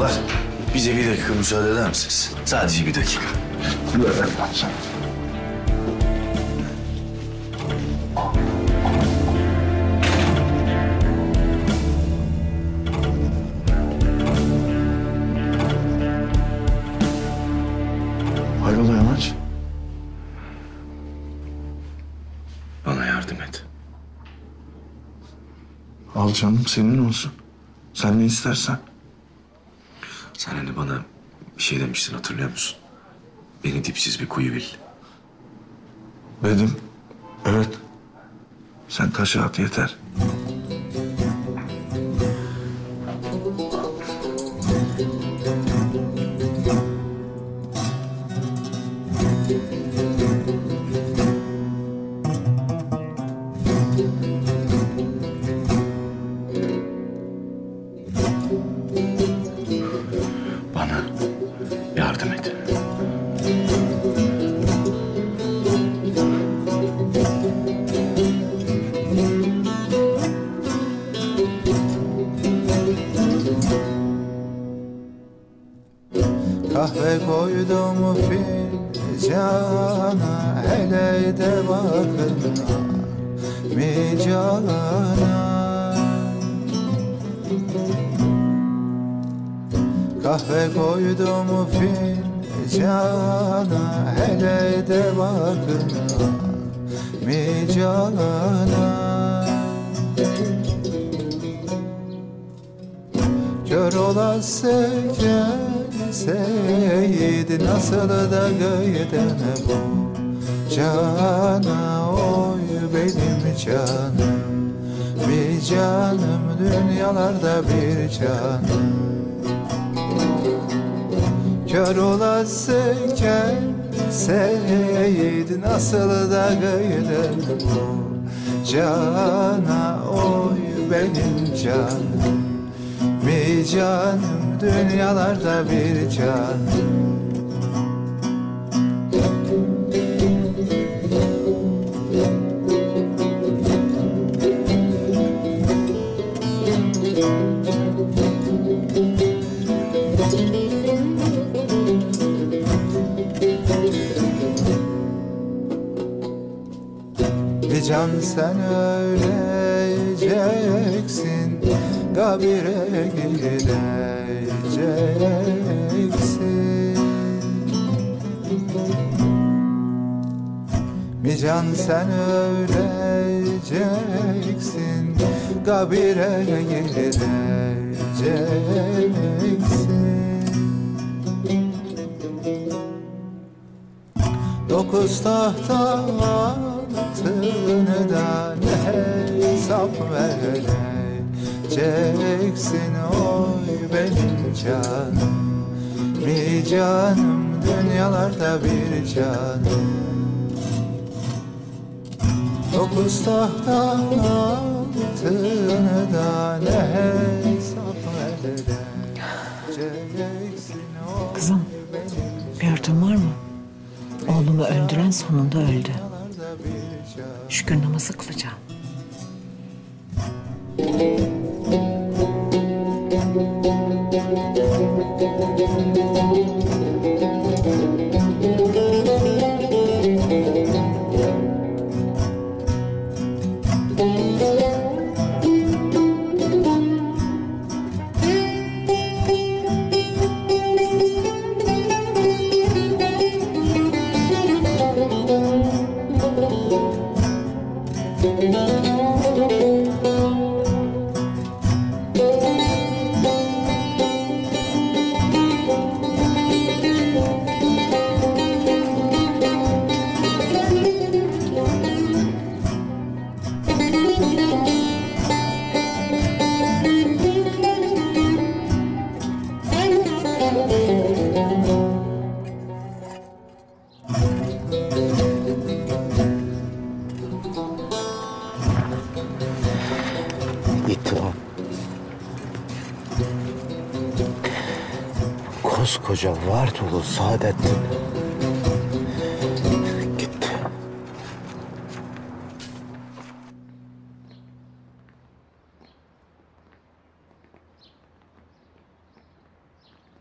Babalar, bize bir dakika müsaade eder misiniz? Sadece bir dakika. Hayrola Yamaç? Bana yardım et. Al canım senin olsun. Sen ne istersen. Sen hani bana bir şey demiştin hatırlıyor musun? Beni dipsiz bir kuyu bil. Dedim. Evet. Sen taşı at yeter. Kahve koydum fincana Hele de bakın mi cana Kahve koydum fincana Hele de bakın mi cana Kör olası gelseydi Nasıl da gıydın bu Cana oy benim canım Bir canım dünyalarda bir canım. Kör olası gelseydi Nasıl da gıydın bu Cana oy benim canım bir canım dünyalarda bir canım Bir can sen öleceksin Kabire gideceksin. Bir can sen öleceksin Kabire gideceksin. Dokuz tahta altını da ne hesap vereceksin Oy benim canım Bir canım dünyalarda bir canım Dokuz tahta altını da ne hesap vereceksin Oy Kızım, örtün var mı? Oğlumu öldüren sonunda öldü. Şükür namazı kılacağım. Thank you. Koskoca Vartolu Saadettin